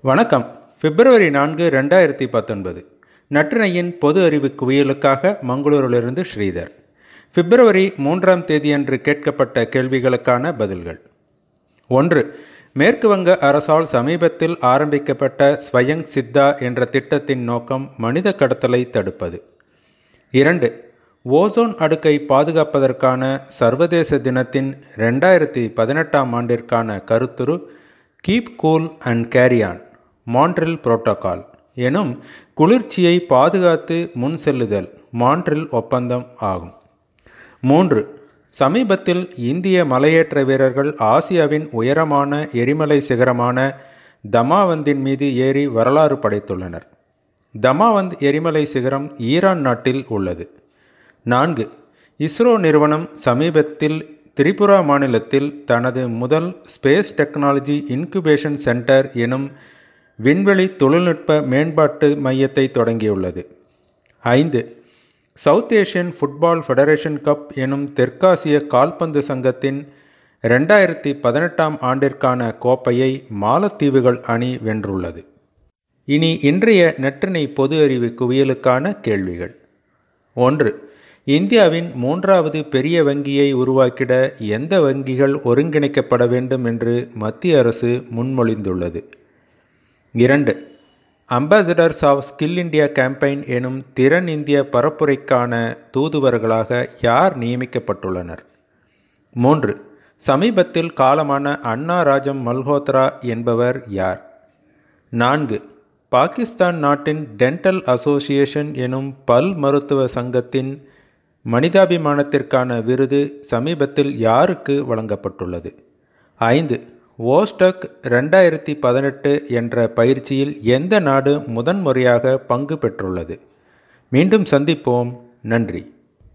வணக்கம். பிப்ரவரி நான்கு ரெண்டாயிரத்தி பத்தொன்பது. நற்றினையின் பொது அறிவு குவியலுக்காக மங்களூரிலிருந்து ஸ்ரீதர். பிப்ரவரி மூன்றாம் தேதியன்று கேட்கப்பட்ட கேள்விகளுக்கான பதில்கள். ஒன்று மேற்கு வங்க அரசால் சமீபத்தில் ஆரம்பிக்கப்பட்ட ஸ்வயங் சித்தா என்ற திட்டத்தின் நோக்கம் மனித கடத்தலை தடுப்பது. இரண்டு ஓசோன் அடுக்கை பாதுகாப்பதற்கான சர்வதேச தினத்தின் ரெண்டாயிரத்தி பதினெட்டாம் ஆண்டிற்கான கருத்துரு keep cool and carry on Montreal protocol எனும் குளிர்ச்சியை பாதுகாத்து முன் செல்லுதல் மான்ட்ரில் ஒப்பந்தம் ஆகும். மூன்று சமீபத்தில் இந்திய மலையேற்ற வீரர்கள் ஆசியாவின் உயரமான எரிமலை சிகரமான தமாவந்தின் மீது ஏறி வரலாறு படைத்துள்ளனர். தமாவந்த் எரிமலை சிகரம் ஈரான் நாட்டில் உள்ளது. நான்கு இஸ்ரோ நிறுவனம் சமீபத்தில் திரிபுரா மாநிலத்தில் தனது முதல் ஸ்பேஸ் டெக்னாலஜி இன்குபேஷன் சென்டர் எனும் விண்வெளி தொழில்நுட்ப மேம்பாட்டு மையத்தை தொடங்கியுள்ளது. ஐந்து South Asian football federation cup எனும் தெற்காசிய கால்பந்து சங்கத்தின் ரெண்டாயிரத்தி பதினெட்டாம் ஆண்டிற்கான கோப்பையை மாலத்தீவுகள் அணி வென்றுள்ளது. இனி இன்றைய நற்றினை பொது அறிவு குவியலுக்கான கேள்விகள். ஒன்று இந்தியாவின் மூன்றாவது பெரிய வங்கியை உருவாக்கிட எந்த வங்கிகள் ஒருங்கிணைக்கப்பட வேண்டும் என்று மத்திய அரசு முன்மொழிந்துள்ளது. இரண்டு. Ambassadors of skill India campaign எனும் திறன் இந்திய பரப்புரைக்கான தூதுவர்களாக யார் நியமிக்கப்பட்டுள்ளனர்? மூன்று. சமீபத்தில் காலமான அண்ணா ராஜம் மல்ஹோத்ரா என்பவர் யார்? நான்கு. பாகிஸ்தான் நாட்டின் டென்டல் அசோசியேஷன் எனும் பல் மருத்துவ சங்கத்தின் மனிதாபிமானத்திற்கான விருது சமீபத்தில் யாருக்கு வழங்கப்பட்டுள்ளது? ஐந்து. ஓஸ்டக் ரெண்டாயிரத்தி பதினெட்டு என்ற பயிற்சியில் எந்த நாடு முதன்முறையாக பங்கு பெற்றுள்ளது? மீண்டும் சந்திப்போம். நன்றி.